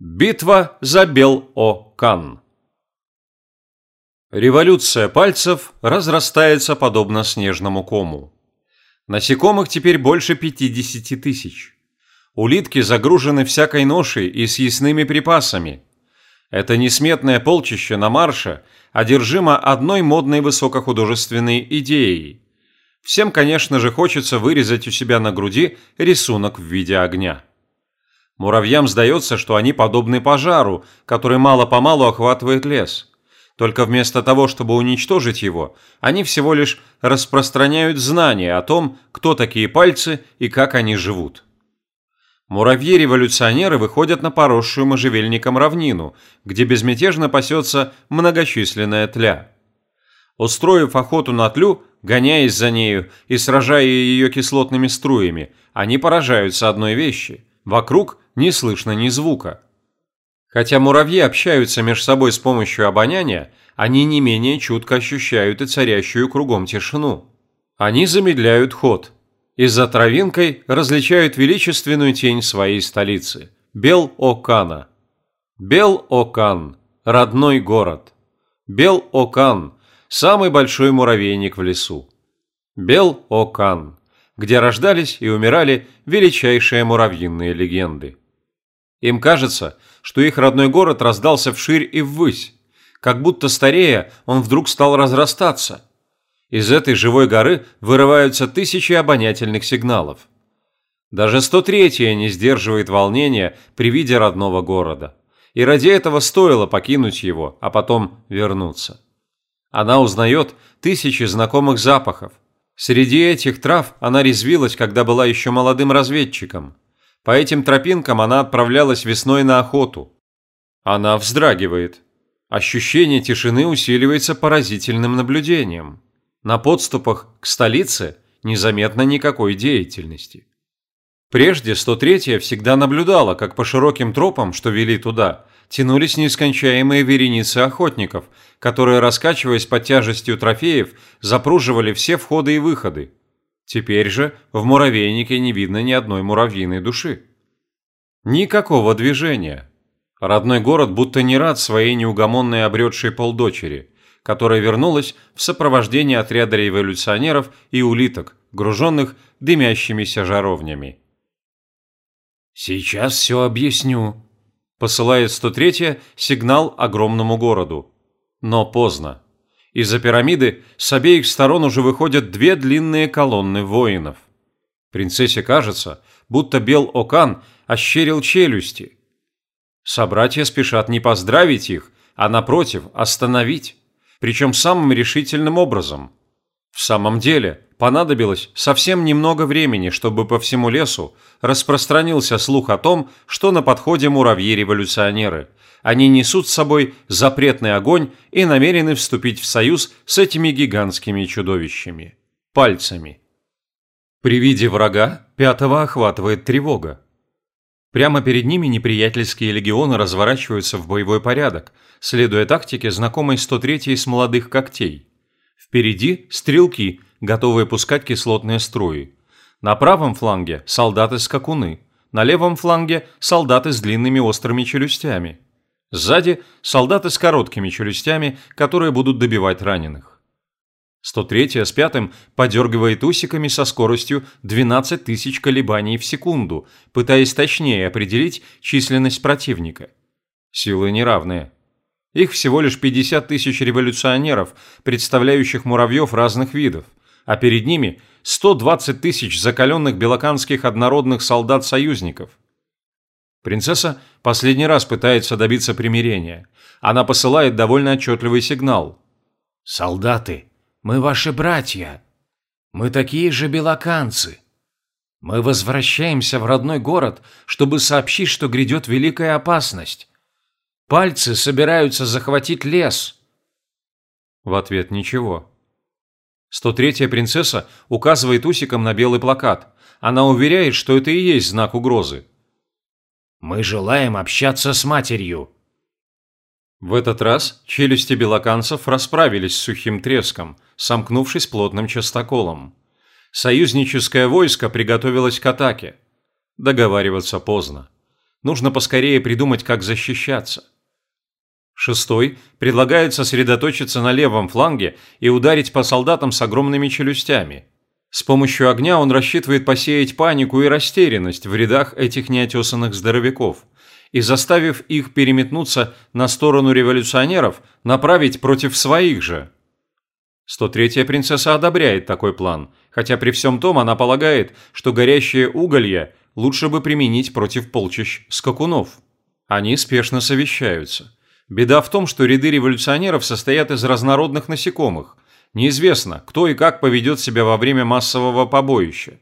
Битва за Бел-О-Кан Революция пальцев разрастается подобно снежному кому. Насекомых теперь больше 50 тысяч. Улитки загружены всякой ношей и съестными припасами. Это несметное полчище на марше одержимо одной модной высокохудожественной идеей. Всем, конечно же, хочется вырезать у себя на груди рисунок в виде огня. Муравьям сдается, что они подобны пожару, который мало-помалу охватывает лес. Только вместо того, чтобы уничтожить его, они всего лишь распространяют знания о том, кто такие пальцы и как они живут. Муравьи-революционеры выходят на поросшую можжевельником равнину, где безмятежно пасется многочисленная тля. Устроив охоту на тлю, гоняясь за нею и сражая ее кислотными струями, они поражаются одной вещи – вокруг не слышно ни звука. Хотя муравьи общаются между собой с помощью обоняния, они не менее чутко ощущают и царящую кругом тишину. Они замедляют ход и за травинкой различают величественную тень своей столицы – Бел-Окана. Бел-Окан – родной город. Бел-Окан – самый большой муравейник в лесу. Бел-Окан, где рождались и умирали величайшие муравьиные легенды. Им кажется, что их родной город раздался вширь и ввысь, как будто старея он вдруг стал разрастаться. Из этой живой горы вырываются тысячи обонятельных сигналов. Даже 103-я не сдерживает волнения при виде родного города. И ради этого стоило покинуть его, а потом вернуться. Она узнает тысячи знакомых запахов. Среди этих трав она резвилась, когда была еще молодым разведчиком – по этим тропинкам она отправлялась весной на охоту. Она вздрагивает. Ощущение тишины усиливается поразительным наблюдением. На подступах к столице незаметно никакой деятельности. Прежде 103-я всегда наблюдала, как по широким тропам, что вели туда, тянулись нескончаемые вереницы охотников, которые, раскачиваясь под тяжестью трофеев, запруживали все входы и выходы. Теперь же в муравейнике не видно ни одной муравьиной души. Никакого движения. Родной город будто не рад своей неугомонной обретшей полдочери, которая вернулась в сопровождении отряда революционеров и улиток, груженных дымящимися жаровнями. «Сейчас все объясню», – посылает 103-я сигнал огромному городу. Но поздно. Из-за пирамиды с обеих сторон уже выходят две длинные колонны воинов. Принцессе кажется, будто Бел-Окан ощерил челюсти. Собратья спешат не поздравить их, а напротив остановить, причем самым решительным образом. В самом деле, понадобилось совсем немного времени, чтобы по всему лесу распространился слух о том, что на подходе муравьи-революционеры – они несут с собой запретный огонь и намерены вступить в союз с этими гигантскими чудовищами – пальцами. При виде врага пятого охватывает тревога. Прямо перед ними неприятельские легионы разворачиваются в боевой порядок, следуя тактике, знакомой 103-й с молодых когтей. Впереди – стрелки, готовые пускать кислотные струи. На правом фланге – солдаты-скакуны, на левом фланге – солдаты с длинными острыми челюстями – Сзади – солдаты с короткими челюстями, которые будут добивать раненых. 103-я с пятым подергивает усиками со скоростью 12 тысяч колебаний в секунду, пытаясь точнее определить численность противника. Силы неравные. Их всего лишь 50 тысяч революционеров, представляющих муравьев разных видов, а перед ними 120 тысяч закаленных белоканских однородных солдат-союзников – Принцесса последний раз пытается добиться примирения. Она посылает довольно отчетливый сигнал. «Солдаты, мы ваши братья. Мы такие же белоканцы. Мы возвращаемся в родной город, чтобы сообщить, что грядет великая опасность. Пальцы собираются захватить лес». В ответ ничего. 103-я принцесса указывает усиком на белый плакат. Она уверяет, что это и есть знак угрозы. Мы желаем общаться с матерью». В этот раз челюсти белоканцев расправились с сухим треском, сомкнувшись плотным частоколом. Союзническое войско приготовилось к атаке. Договариваться поздно. Нужно поскорее придумать, как защищаться. Шестой предлагает сосредоточиться на левом фланге и ударить по солдатам с огромными челюстями. С помощью огня он рассчитывает посеять панику и растерянность в рядах этих неотесанных здоровяков и, заставив их переметнуться на сторону революционеров, направить против своих же. 103-я принцесса одобряет такой план, хотя при всем том она полагает, что горящие уголья лучше бы применить против полчищ скакунов. Они спешно совещаются. Беда в том, что ряды революционеров состоят из разнородных насекомых. Неизвестно, кто и как поведет себя во время массового побоища.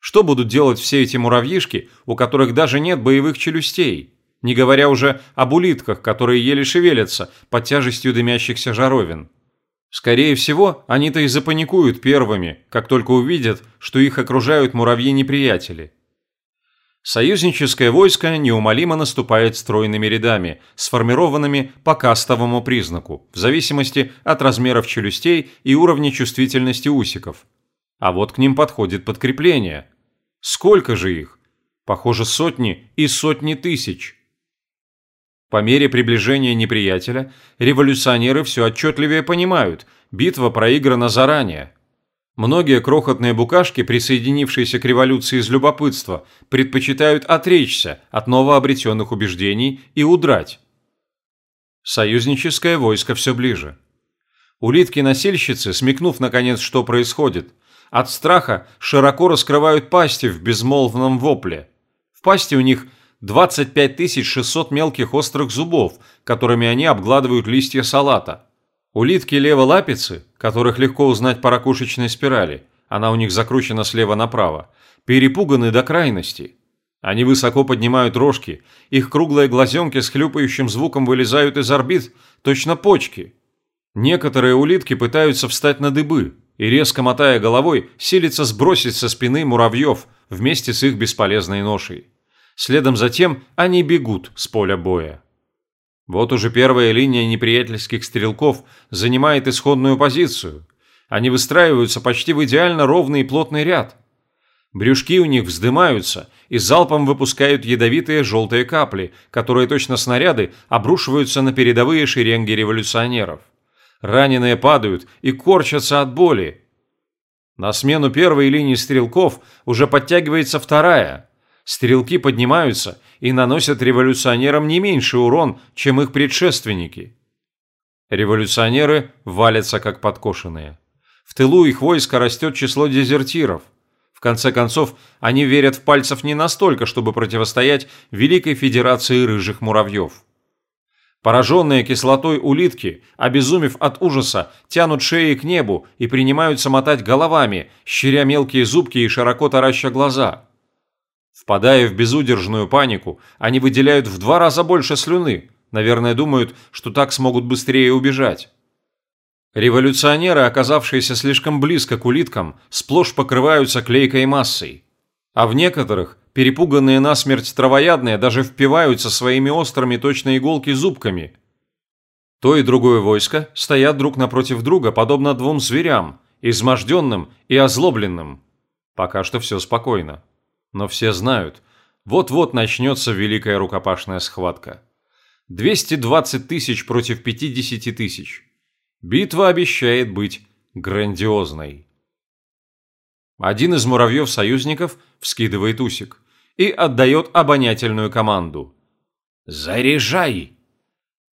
Что будут делать все эти муравьишки, у которых даже нет боевых челюстей? Не говоря уже об улитках, которые еле шевелятся под тяжестью дымящихся жаровин. Скорее всего, они-то и запаникуют первыми, как только увидят, что их окружают муравьи-неприятели. Союзническое войско неумолимо наступает стройными рядами, сформированными по кастовому признаку, в зависимости от размеров челюстей и уровня чувствительности усиков. А вот к ним подходит подкрепление. Сколько же их? Похоже, сотни и сотни тысяч. По мере приближения неприятеля, революционеры все отчетливее понимают, битва проиграна заранее – Многие крохотные букашки, присоединившиеся к революции из любопытства, предпочитают отречься от новообретенных убеждений и удрать. Союзническое войско все ближе. Улитки-носильщицы, смекнув наконец, что происходит, от страха широко раскрывают пасти в безмолвном вопле. В пасти у них 25 600 мелких острых зубов, которыми они обгладывают листья салата – Улитки леволапицы, которых легко узнать по ракушечной спирали, она у них закручена слева направо, перепуганы до крайности. Они высоко поднимают рожки, их круглые глазенки с хлюпающим звуком вылезают из орбит, точно почки. Некоторые улитки пытаются встать на дыбы и, резко мотая головой, силятся сбросить со спины муравьев вместе с их бесполезной ношей. Следом за тем они бегут с поля боя. Вот уже первая линия неприятельских стрелков занимает исходную позицию. Они выстраиваются почти в идеально ровный и плотный ряд. Брюшки у них вздымаются и залпом выпускают ядовитые желтые капли, которые точно снаряды обрушиваются на передовые шеренги революционеров. Раненые падают и корчатся от боли. На смену первой линии стрелков уже подтягивается вторая – стрелки поднимаются и наносят революционерам не меньший урон, чем их предшественники. Революционеры валятся как подкошенные. В тылу их войска растет число дезертиров. В конце концов, они верят в пальцев не настолько, чтобы противостоять Великой Федерации Рыжих Муравьев. Пораженные кислотой улитки, обезумев от ужаса, тянут шеи к небу и принимаются мотать головами, щеря мелкие зубки и широко тараща глаза – Впадая в безудержную панику, они выделяют в два раза больше слюны, наверное, думают, что так смогут быстрее убежать. Революционеры, оказавшиеся слишком близко к улиткам, сплошь покрываются клейкой массой. А в некоторых, перепуганные насмерть травоядные, даже впиваются своими острыми точно иголки зубками. То и другое войско стоят друг напротив друга, подобно двум зверям, изможденным и озлобленным. Пока что все спокойно. Но все знают, вот-вот начнется великая рукопашная схватка. 220 тысяч против 50 тысяч. Битва обещает быть грандиозной. Один из муравьев-союзников вскидывает усик и отдает обонятельную команду. «Заряжай!»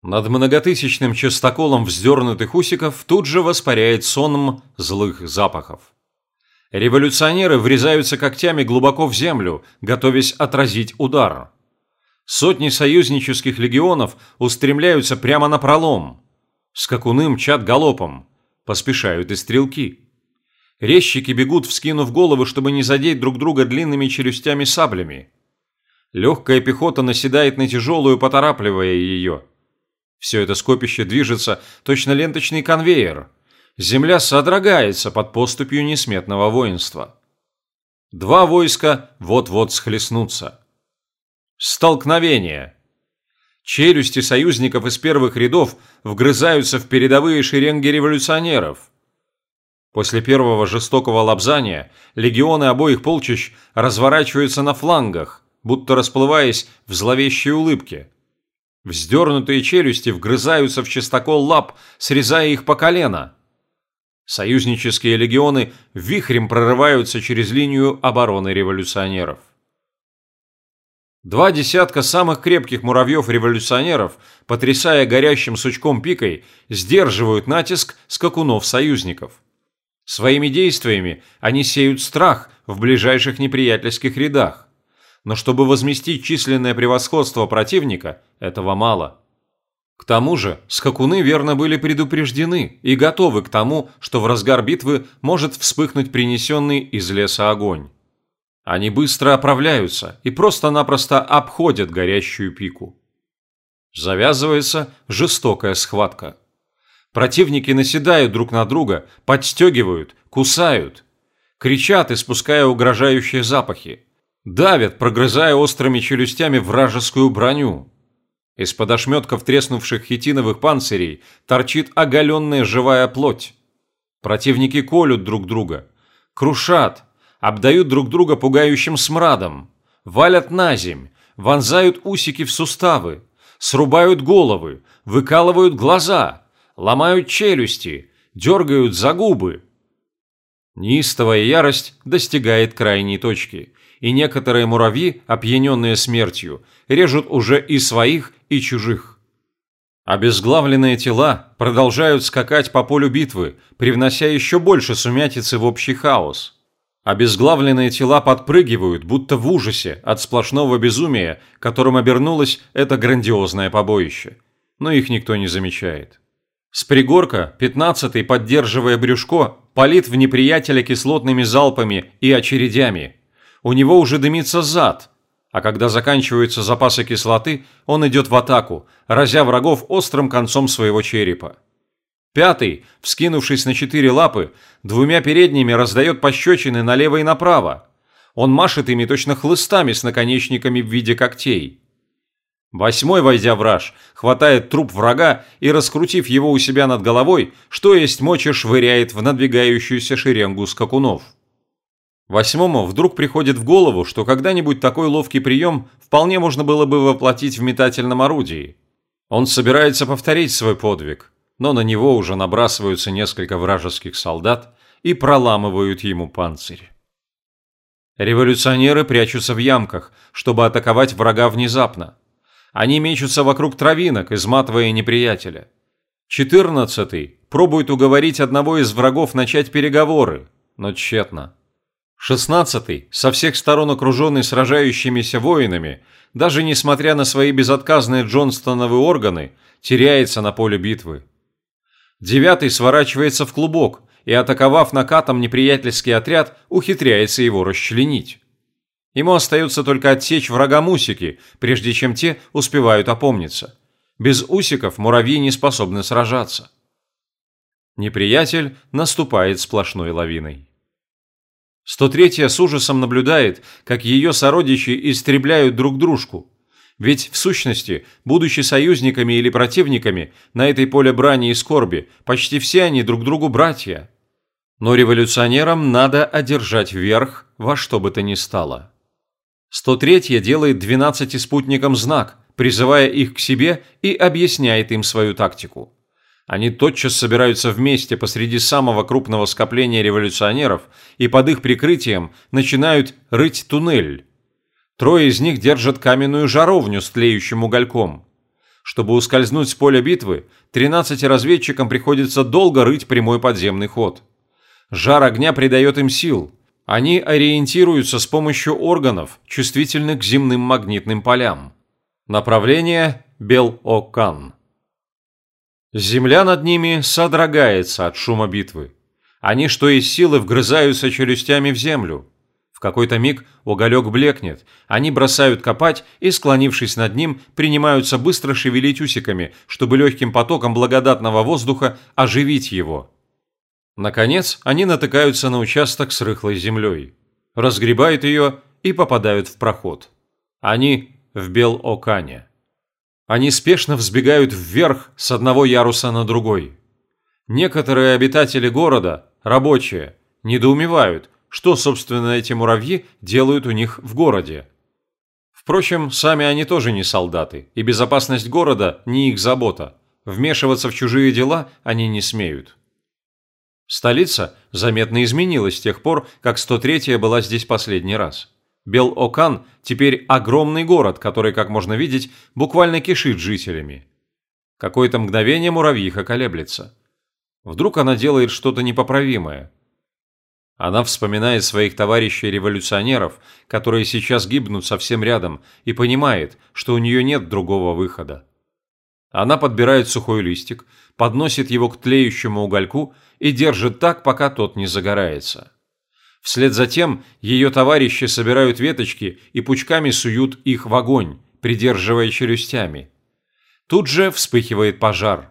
Над многотысячным частоколом вздернутых усиков тут же воспаряет сонм злых запахов. Революционеры врезаются когтями глубоко в землю, готовясь отразить удар. Сотни союзнических легионов устремляются прямо на пролом. Скакуны мчат галопом. Поспешают и стрелки. Резчики бегут, вскинув головы, чтобы не задеть друг друга длинными челюстями-саблями. Легкая пехота наседает на тяжелую, поторапливая ее. Все это скопище движется точно ленточный конвейер – земля содрогается под поступью несметного воинства. Два войска вот-вот схлестнутся. Столкновение. Челюсти союзников из первых рядов вгрызаются в передовые шеренги революционеров. После первого жестокого лобзания легионы обоих полчищ разворачиваются на флангах, будто расплываясь в зловещей улыбке. Вздернутые челюсти вгрызаются в чистокол лап, срезая их по колено. Союзнические легионы вихрем прорываются через линию обороны революционеров. Два десятка самых крепких муравьев-революционеров, потрясая горящим сучком пикой, сдерживают натиск скакунов-союзников. Своими действиями они сеют страх в ближайших неприятельских рядах. Но чтобы возместить численное превосходство противника, этого мало. К тому же скакуны верно были предупреждены и готовы к тому, что в разгар битвы может вспыхнуть принесенный из леса огонь. Они быстро оправляются и просто-напросто обходят горящую пику. Завязывается жестокая схватка. Противники наседают друг на друга, подстегивают, кусают. Кричат, испуская угрожающие запахи. Давят, прогрызая острыми челюстями вражескую броню. Из-под ошметков треснувших хитиновых панцирей торчит оголенная живая плоть. Противники колют друг друга, крушат, обдают друг друга пугающим смрадом, валят на земь, вонзают усики в суставы, срубают головы, выкалывают глаза, ломают челюсти, дергают за губы. Неистовая ярость достигает крайней точки, и некоторые муравьи, опьяненные смертью, режут уже и своих, и чужих. Обезглавленные тела продолжают скакать по полю битвы, привнося еще больше сумятицы в общий хаос. Обезглавленные тела подпрыгивают, будто в ужасе от сплошного безумия, которым обернулось это грандиозное побоище. Но их никто не замечает. С пригорка пятнадцатый, поддерживая брюшко, палит в неприятеля кислотными залпами и очередями. У него уже дымится зад, а когда заканчиваются запасы кислоты, он идет в атаку, разя врагов острым концом своего черепа. Пятый, вскинувшись на четыре лапы, двумя передними раздает пощечины налево и направо. Он машет ими точно хлыстами с наконечниками в виде когтей. Восьмой, войдя в раж, хватает труп врага и, раскрутив его у себя над головой, что есть мочи швыряет в надвигающуюся шеренгу скакунов. Восьмому вдруг приходит в голову, что когда-нибудь такой ловкий прием вполне можно было бы воплотить в метательном орудии. Он собирается повторить свой подвиг, но на него уже набрасываются несколько вражеских солдат и проламывают ему панцирь. Революционеры прячутся в ямках, чтобы атаковать врага внезапно. Они мечутся вокруг травинок, изматывая неприятеля. Четырнадцатый пробует уговорить одного из врагов начать переговоры, но тщетно. Шестнадцатый, со всех сторон окруженный сражающимися воинами, даже несмотря на свои безотказные Джонстоновы органы, теряется на поле битвы. Девятый сворачивается в клубок и, атаковав накатом неприятельский отряд, ухитряется его расчленить. Ему остается только отсечь врага Мусики, прежде чем те успевают опомниться. Без усиков муравьи не способны сражаться. Неприятель наступает сплошной лавиной. 103-я с ужасом наблюдает, как ее сородичи истребляют друг дружку, ведь, в сущности, будучи союзниками или противниками, на этой поле брани и скорби, почти все они друг другу братья. Но революционерам надо одержать верх во что бы то ни стало. 103-я делает 12 спутникам знак, призывая их к себе и объясняет им свою тактику. Они тотчас собираются вместе посреди самого крупного скопления революционеров и под их прикрытием начинают рыть туннель, Трое из них держат каменную жаровню с тлеющим угольком. Чтобы ускользнуть с поля битвы, 13 разведчикам приходится долго рыть прямой подземный ход. Жар огня придает им сил. Они ориентируются с помощью органов, чувствительных к земным магнитным полям. Направление – Бел-О-Кан. Земля над ними содрогается от шума битвы. Они что из силы вгрызаются челюстями в землю – в какой-то миг уголек блекнет, они бросают копать и, склонившись над ним, принимаются быстро шевелить усиками, чтобы легким потоком благодатного воздуха оживить его. Наконец, они натыкаются на участок с рыхлой землей, разгребают ее и попадают в проход. Они в Бел-Окане. Они спешно взбегают вверх с одного яруса на другой. Некоторые обитатели города, рабочие, недоумевают, что, собственно, эти муравьи делают у них в городе. Впрочем, сами они тоже не солдаты, и безопасность города не их забота. Вмешиваться в чужие дела они не смеют. Столица заметно изменилась с тех пор, как 103-я была здесь последний раз. Бел-Окан теперь огромный город, который, как можно видеть, буквально кишит жителями. Какое-то мгновение муравьиха колеблется. Вдруг она делает что-то непоправимое. Она вспоминает своих товарищей-революционеров, которые сейчас гибнут совсем рядом, и понимает, что у нее нет другого выхода. Она подбирает сухой листик, подносит его к тлеющему угольку и держит так, пока тот не загорается. Вслед за тем ее товарищи собирают веточки и пучками суют их в огонь, придерживая челюстями. Тут же вспыхивает пожар.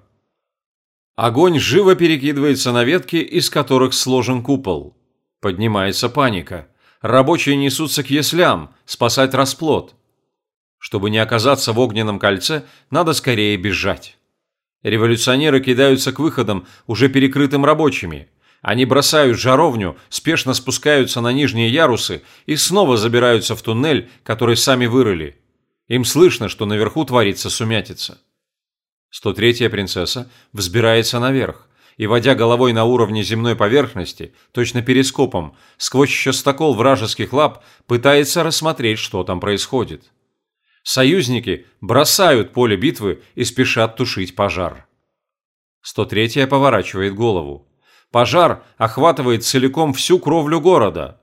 Огонь живо перекидывается на ветки, из которых сложен купол. Поднимается паника. Рабочие несутся к яслям, спасать расплод. Чтобы не оказаться в огненном кольце, надо скорее бежать. Революционеры кидаются к выходам, уже перекрытым рабочими. Они бросают жаровню, спешно спускаются на нижние ярусы и снова забираются в туннель, который сами вырыли. Им слышно, что наверху творится сумятица. 103-я принцесса взбирается наверх и, водя головой на уровне земной поверхности, точно перископом, сквозь частокол вражеских лап, пытается рассмотреть, что там происходит. Союзники бросают поле битвы и спешат тушить пожар. 103-я поворачивает голову. Пожар охватывает целиком всю кровлю города.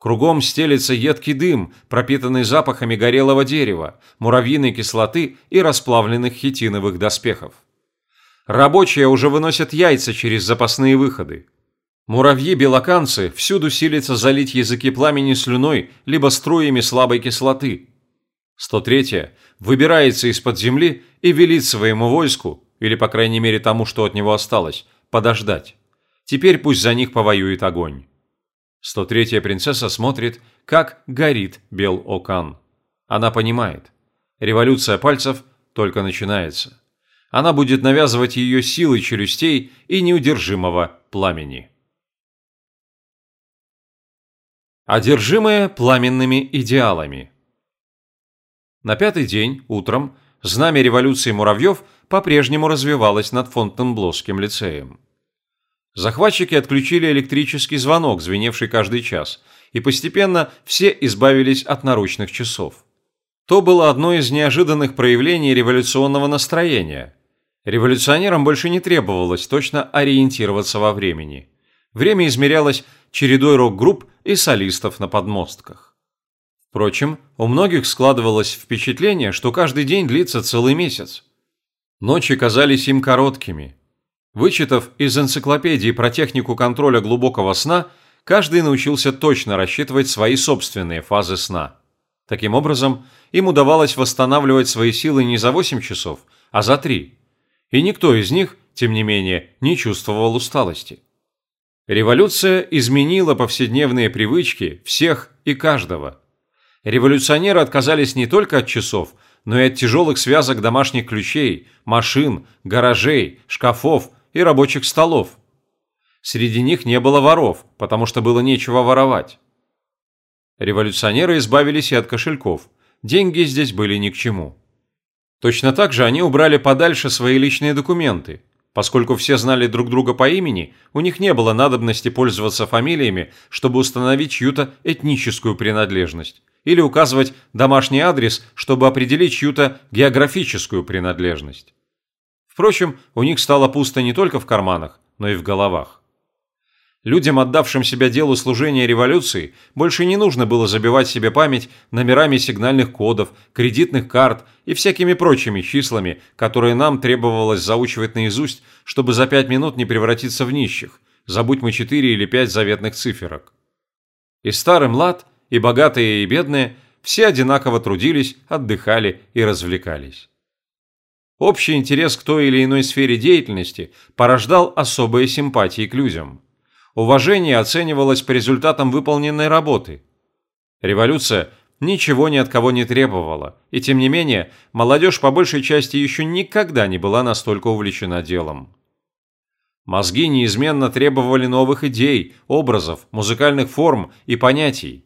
Кругом стелится едкий дым, пропитанный запахами горелого дерева, муравьиной кислоты и расплавленных хитиновых доспехов. Рабочие уже выносят яйца через запасные выходы. Муравьи-белоканцы всюду силятся залить языки пламени слюной либо струями слабой кислоты, 103-я выбирается из-под земли и велит своему войску, или по крайней мере тому, что от него осталось, подождать. Теперь пусть за них повоюет огонь. 103-я принцесса смотрит, как горит Бел-Окан. Она понимает. Революция пальцев только начинается. Она будет навязывать ее силой челюстей и неудержимого пламени. Одержимые пламенными идеалами – на пятый день, утром, знамя революции муравьев по-прежнему развивалось над Фонтенблосским лицеем. Захватчики отключили электрический звонок, звеневший каждый час, и постепенно все избавились от наручных часов. То было одно из неожиданных проявлений революционного настроения. Революционерам больше не требовалось точно ориентироваться во времени. Время измерялось чередой рок-групп и солистов на подмостках. Впрочем, у многих складывалось впечатление, что каждый день длится целый месяц. Ночи казались им короткими. Вычитав из энциклопедии про технику контроля глубокого сна, каждый научился точно рассчитывать свои собственные фазы сна. Таким образом, им удавалось восстанавливать свои силы не за 8 часов, а за 3. И никто из них, тем не менее, не чувствовал усталости. Революция изменила повседневные привычки всех и каждого – Революционеры отказались не только от часов, но и от тяжелых связок домашних ключей, машин, гаражей, шкафов и рабочих столов. Среди них не было воров, потому что было нечего воровать. Революционеры избавились и от кошельков. Деньги здесь были ни к чему. Точно так же они убрали подальше свои личные документы. Поскольку все знали друг друга по имени, у них не было надобности пользоваться фамилиями, чтобы установить чью-то этническую принадлежность или указывать домашний адрес, чтобы определить чью-то географическую принадлежность. Впрочем, у них стало пусто не только в карманах, но и в головах. Людям, отдавшим себя делу служения революции, больше не нужно было забивать себе память номерами сигнальных кодов, кредитных карт и всякими прочими числами, которые нам требовалось заучивать наизусть, чтобы за пять минут не превратиться в нищих, забудь мы четыре или пять заветных циферок. И старый млад – и богатые, и бедные, все одинаково трудились, отдыхали и развлекались. Общий интерес к той или иной сфере деятельности порождал особые симпатии к людям. Уважение оценивалось по результатам выполненной работы. Революция ничего ни от кого не требовала, и тем не менее молодежь по большей части еще никогда не была настолько увлечена делом. Мозги неизменно требовали новых идей, образов, музыкальных форм и понятий.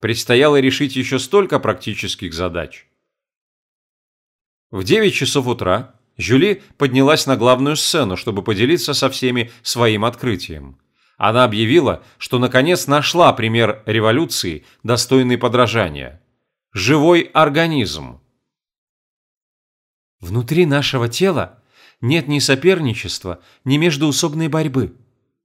Предстояло решить еще столько практических задач. В 9 часов утра Жюли поднялась на главную сцену, чтобы поделиться со всеми своим открытием. Она объявила, что наконец нашла пример революции, достойный подражания. Живой организм. Внутри нашего тела нет ни соперничества, ни междуусобной борьбы.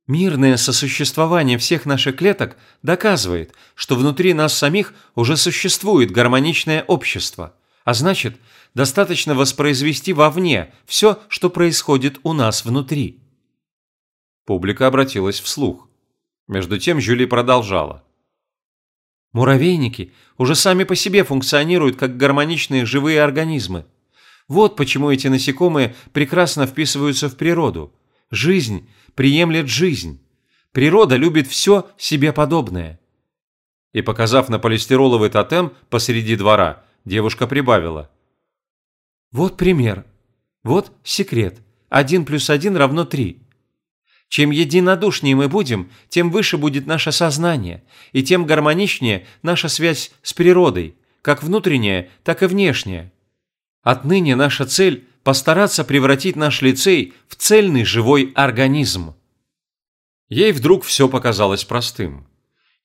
Мирное сосуществование всех наших клеток доказывает, что внутри нас самих уже существует гармоничное общество, а значит, достаточно воспроизвести вовне все, что происходит у нас внутри. Публика обратилась вслух. Между тем Жюли продолжала. Муравейники уже сами по себе функционируют как гармоничные живые организмы. Вот почему эти насекомые прекрасно вписываются в природу. Жизнь приемлет жизнь. Природа любит все себе подобное. И показав на полистироловый тотем посреди двора, девушка прибавила. Вот пример. Вот секрет. Один плюс один равно три. Чем единодушнее мы будем, тем выше будет наше сознание, и тем гармоничнее наша связь с природой, как внутренняя, так и внешняя. Отныне наша цель – постараться превратить наш лицей в цельный живой организм. Ей вдруг все показалось простым.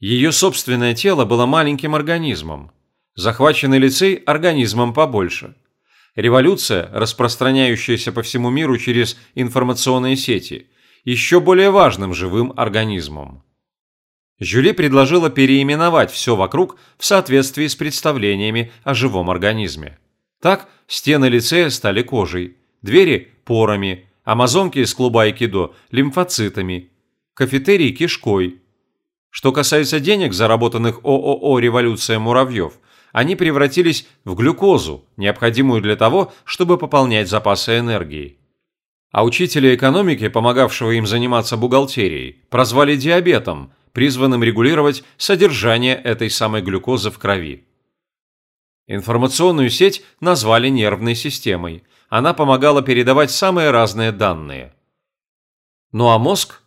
Ее собственное тело было маленьким организмом. Захваченный лицей – организмом побольше. Революция, распространяющаяся по всему миру через информационные сети – еще более важным живым организмом. Жюли предложила переименовать все вокруг в соответствии с представлениями о живом организме. Так, стены лицея стали кожей, двери – порами, амазонки из клуба айкидо – лимфоцитами, кафетерий – кишкой. Что касается денег, заработанных ООО «Революция муравьев», они превратились в глюкозу, необходимую для того, чтобы пополнять запасы энергии а учителя экономики, помогавшего им заниматься бухгалтерией, прозвали диабетом, призванным регулировать содержание этой самой глюкозы в крови. Информационную сеть назвали нервной системой. Она помогала передавать самые разные данные. Ну а мозг?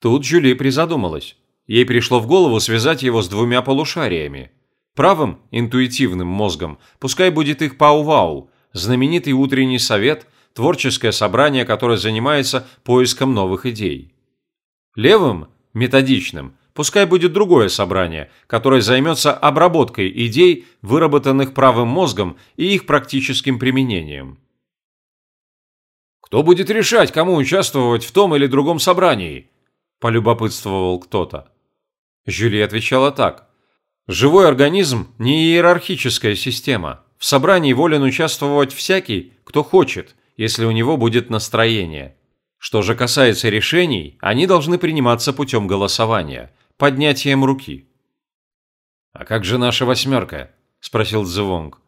Тут Жюли призадумалась. Ей пришло в голову связать его с двумя полушариями. Правым, интуитивным мозгом, пускай будет их пау-вау, знаменитый утренний совет – творческое собрание, которое занимается поиском новых идей. Левым, методичным, пускай будет другое собрание, которое займется обработкой идей, выработанных правым мозгом и их практическим применением. «Кто будет решать, кому участвовать в том или другом собрании?» – полюбопытствовал кто-то. Жюли отвечала так. «Живой организм – не иерархическая система. В собрании волен участвовать всякий, кто хочет – если у него будет настроение. Что же касается решений, они должны приниматься путем голосования, поднятием руки. «А как же наша восьмерка?» – спросил Цзывонг.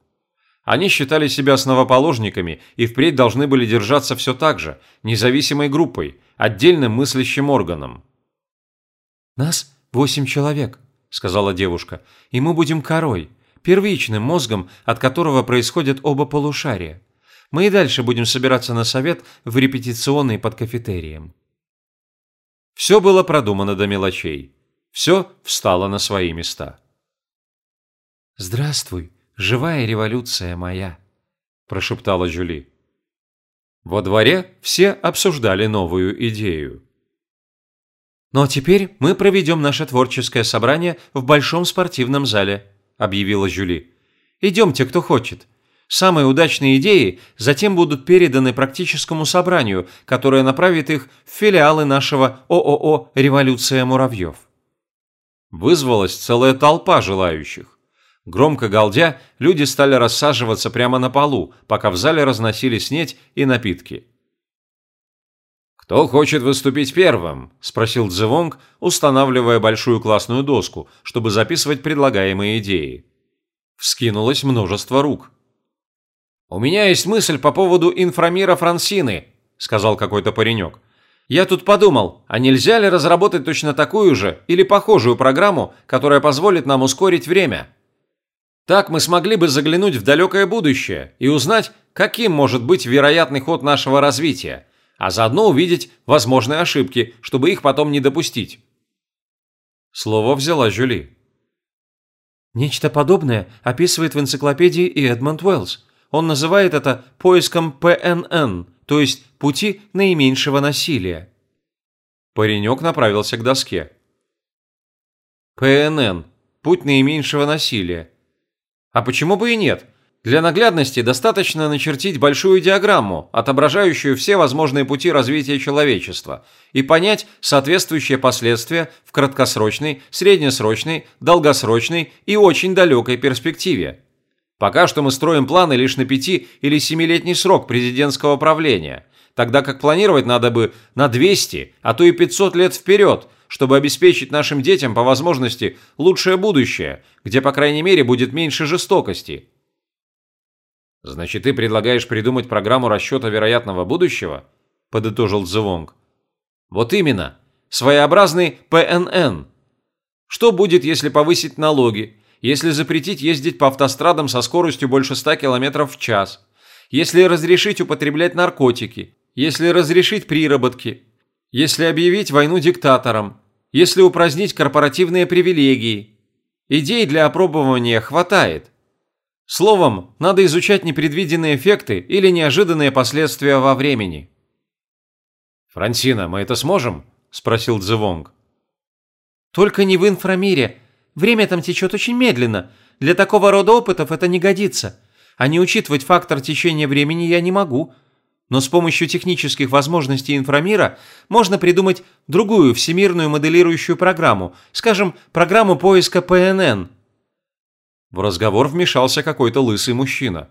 Они считали себя основоположниками и впредь должны были держаться все так же, независимой группой, отдельным мыслящим органом. «Нас восемь человек», – сказала девушка, – «и мы будем корой, первичным мозгом, от которого происходят оба полушария. Мы и дальше будем собираться на совет в репетиционной под кафетерием. Все было продумано до мелочей. Все встало на свои места. «Здравствуй, живая революция моя», – прошептала Жюли. Во дворе все обсуждали новую идею. «Ну а теперь мы проведем наше творческое собрание в большом спортивном зале», – объявила Жюли. «Идемте, кто хочет. Самые удачные идеи затем будут переданы практическому собранию, которое направит их в филиалы нашего ООО «Революция муравьев». Вызвалась целая толпа желающих. Громко галдя, люди стали рассаживаться прямо на полу, пока в зале разносили снеть и напитки. «Кто хочет выступить первым?» – спросил Дзевонг, устанавливая большую классную доску, чтобы записывать предлагаемые идеи. Вскинулось множество рук – «У меня есть мысль по поводу инфрамира Франсины», – сказал какой-то паренек. «Я тут подумал, а нельзя ли разработать точно такую же или похожую программу, которая позволит нам ускорить время? Так мы смогли бы заглянуть в далекое будущее и узнать, каким может быть вероятный ход нашего развития, а заодно увидеть возможные ошибки, чтобы их потом не допустить». Слово взяла Жюли. Нечто подобное описывает в энциклопедии и Эдмонд Уэллс. Он называет это поиском ПНН, то есть пути наименьшего насилия. Паренек направился к доске. ПНН – путь наименьшего насилия. А почему бы и нет? Для наглядности достаточно начертить большую диаграмму, отображающую все возможные пути развития человечества, и понять соответствующие последствия в краткосрочной, среднесрочной, долгосрочной и очень далекой перспективе. Пока что мы строим планы лишь на пяти- или семилетний срок президентского правления, тогда как планировать надо бы на 200, а то и 500 лет вперед, чтобы обеспечить нашим детям по возможности лучшее будущее, где, по крайней мере, будет меньше жестокости. «Значит, ты предлагаешь придумать программу расчета вероятного будущего?» – подытожил Цзэвонг. «Вот именно. Своеобразный ПНН. Что будет, если повысить налоги, если запретить ездить по автострадам со скоростью больше 100 км в час, если разрешить употреблять наркотики, если разрешить приработки, если объявить войну диктаторам, если упразднить корпоративные привилегии. Идей для опробования хватает. Словом, надо изучать непредвиденные эффекты или неожиданные последствия во времени. «Франсина, мы это сможем?» – спросил Дзевонг. «Только не в инфрамире. Время там течет очень медленно. Для такого рода опытов это не годится. А не учитывать фактор течения времени я не могу. Но с помощью технических возможностей инфрамира можно придумать другую всемирную моделирующую программу, скажем, программу поиска ПНН. В разговор вмешался какой-то лысый мужчина.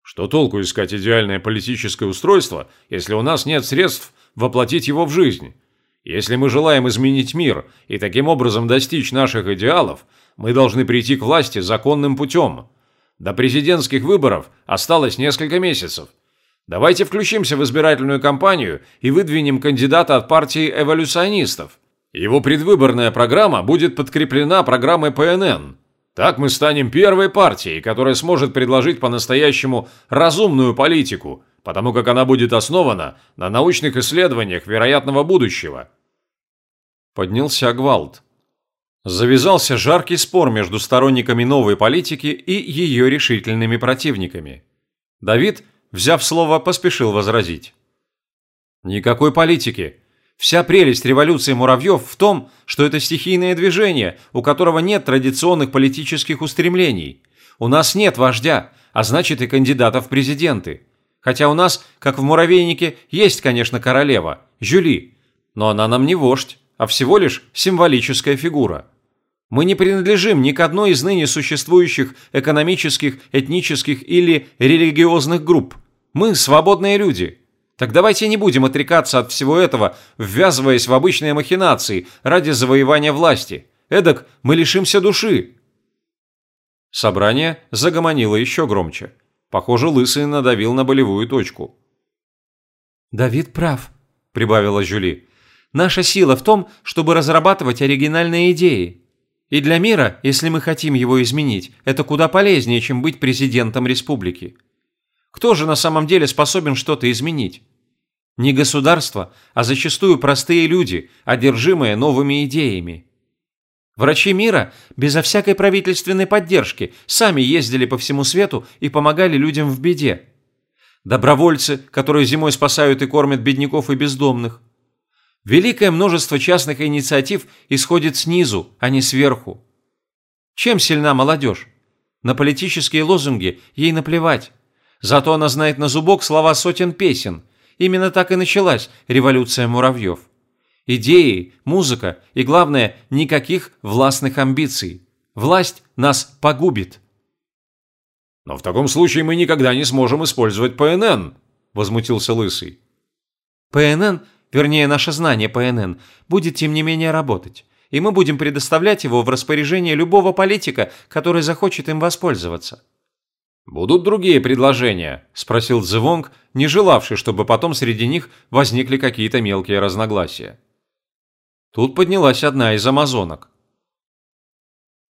Что толку искать идеальное политическое устройство, если у нас нет средств воплотить его в жизнь? Если мы желаем изменить мир и таким образом достичь наших идеалов, мы должны прийти к власти законным путем. До президентских выборов осталось несколько месяцев – Давайте включимся в избирательную кампанию и выдвинем кандидата от партии эволюционистов. Его предвыборная программа будет подкреплена программой ПНН. Так мы станем первой партией, которая сможет предложить по-настоящему разумную политику, потому как она будет основана на научных исследованиях вероятного будущего. Поднялся гвалт. Завязался жаркий спор между сторонниками новой политики и ее решительными противниками. Давид взяв слово, поспешил возразить. Никакой политики. Вся прелесть революции муравьев в том, что это стихийное движение, у которого нет традиционных политических устремлений. У нас нет вождя, а значит и кандидатов в президенты. Хотя у нас, как в муравейнике, есть, конечно, королева, Жюли, но она нам не вождь, а всего лишь символическая фигура. Мы не принадлежим ни к одной из ныне существующих экономических, этнических или религиозных групп. Мы свободные люди. Так давайте не будем отрекаться от всего этого, ввязываясь в обычные махинации ради завоевания власти. Эдак мы лишимся души. Собрание загомонило еще громче. Похоже, Лысый надавил на болевую точку. «Давид прав», – прибавила Жюли. «Наша сила в том, чтобы разрабатывать оригинальные идеи. И для мира, если мы хотим его изменить, это куда полезнее, чем быть президентом республики. Кто же на самом деле способен что-то изменить? Не государство, а зачастую простые люди, одержимые новыми идеями. Врачи мира, безо всякой правительственной поддержки, сами ездили по всему свету и помогали людям в беде. Добровольцы, которые зимой спасают и кормят бедняков и бездомных. Великое множество частных инициатив исходит снизу, а не сверху. Чем сильна молодежь? На политические лозунги ей наплевать. Зато она знает на зубок слова сотен песен. Именно так и началась революция муравьев. Идеи, музыка и, главное, никаких властных амбиций. Власть нас погубит. «Но в таком случае мы никогда не сможем использовать ПНН», – возмутился Лысый. «ПНН, вернее наше знание ПНН, будет тем не менее работать, и мы будем предоставлять его в распоряжение любого политика, который захочет им воспользоваться. «Будут другие предложения?» – спросил Цзывонг, не желавший, чтобы потом среди них возникли какие-то мелкие разногласия. Тут поднялась одна из амазонок.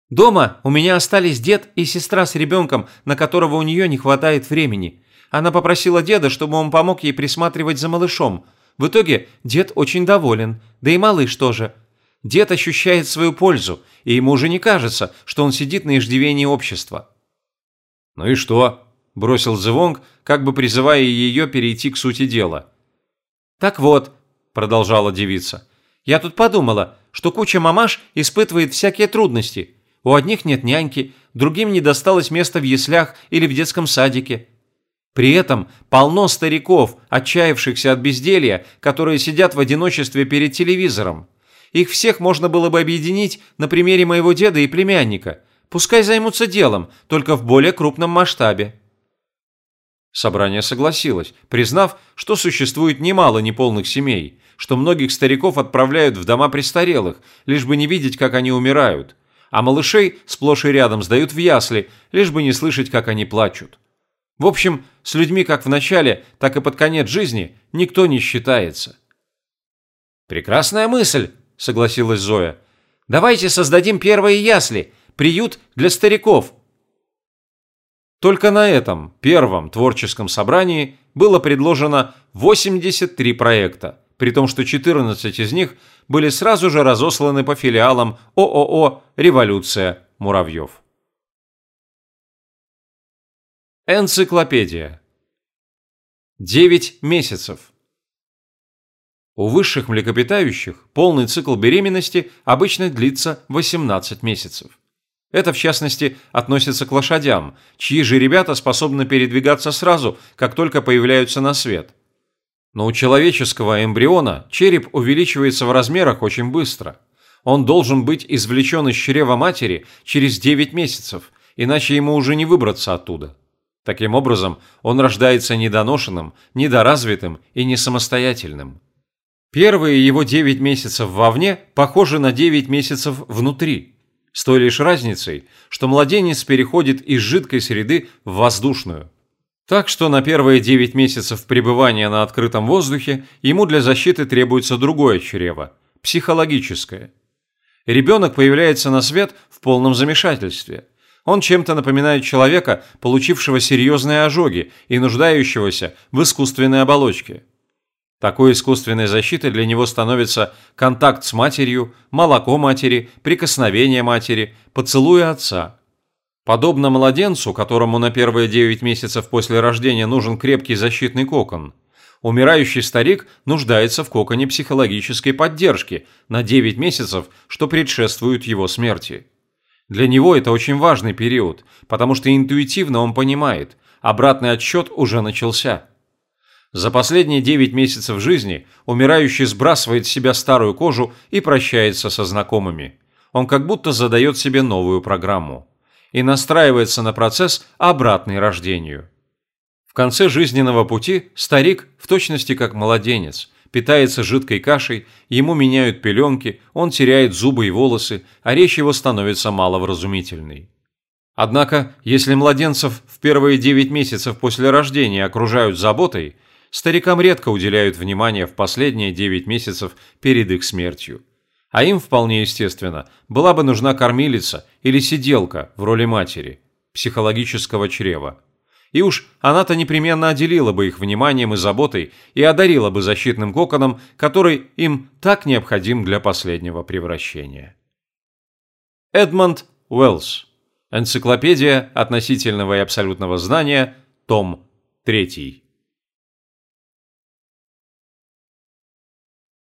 «Дома у меня остались дед и сестра с ребенком, на которого у нее не хватает времени. Она попросила деда, чтобы он помог ей присматривать за малышом. В итоге дед очень доволен, да и малыш тоже. Дед ощущает свою пользу, и ему уже не кажется, что он сидит на иждивении общества. «Ну и что?» – бросил Зевонг, как бы призывая ее перейти к сути дела. «Так вот», – продолжала девица, – «я тут подумала, что куча мамаш испытывает всякие трудности. У одних нет няньки, другим не досталось места в яслях или в детском садике. При этом полно стариков, отчаявшихся от безделья, которые сидят в одиночестве перед телевизором. Их всех можно было бы объединить на примере моего деда и племянника. Пускай займутся делом, только в более крупном масштабе. Собрание согласилось, признав, что существует немало неполных семей, что многих стариков отправляют в дома престарелых, лишь бы не видеть, как они умирают, а малышей сплошь и рядом сдают в ясли, лишь бы не слышать, как они плачут. В общем, с людьми как в начале, так и под конец жизни никто не считается. «Прекрасная мысль», – согласилась Зоя. «Давайте создадим первые ясли, приют для стариков». Только на этом первом творческом собрании было предложено 83 проекта, при том, что 14 из них были сразу же разосланы по филиалам ООО «Революция Муравьев». Энциклопедия. 9 месяцев. У высших млекопитающих полный цикл беременности обычно длится 18 месяцев. Это, в частности, относится к лошадям, чьи же ребята способны передвигаться сразу, как только появляются на свет. Но у человеческого эмбриона череп увеличивается в размерах очень быстро. Он должен быть извлечен из чрева матери через 9 месяцев, иначе ему уже не выбраться оттуда. Таким образом, он рождается недоношенным, недоразвитым и не самостоятельным. Первые его 9 месяцев вовне похожи на 9 месяцев внутри, с той лишь разницей, что младенец переходит из жидкой среды в воздушную. Так что на первые 9 месяцев пребывания на открытом воздухе ему для защиты требуется другое чрево – психологическое. Ребенок появляется на свет в полном замешательстве – он чем-то напоминает человека, получившего серьезные ожоги и нуждающегося в искусственной оболочке. Такой искусственной защитой для него становится контакт с матерью, молоко матери, прикосновение матери, поцелуй отца. Подобно младенцу, которому на первые 9 месяцев после рождения нужен крепкий защитный кокон, умирающий старик нуждается в коконе психологической поддержки на 9 месяцев, что предшествует его смерти. Для него это очень важный период, потому что интуитивно он понимает, обратный отсчет уже начался. За последние 9 месяцев жизни умирающий сбрасывает с себя старую кожу и прощается со знакомыми. Он как будто задает себе новую программу и настраивается на процесс обратный рождению. В конце жизненного пути старик, в точности как младенец, питается жидкой кашей, ему меняют пеленки, он теряет зубы и волосы, а речь его становится маловразумительной. Однако, если младенцев в первые 9 месяцев после рождения окружают заботой, старикам редко уделяют внимание в последние 9 месяцев перед их смертью. А им вполне естественно была бы нужна кормилица или сиделка в роли матери, психологического чрева. И уж она-то непременно отделила бы их вниманием и заботой и одарила бы защитным коконом, который им так необходим для последнего превращения. Эдмонд Уэллс. Энциклопедия относительного и абсолютного знания. Том 3.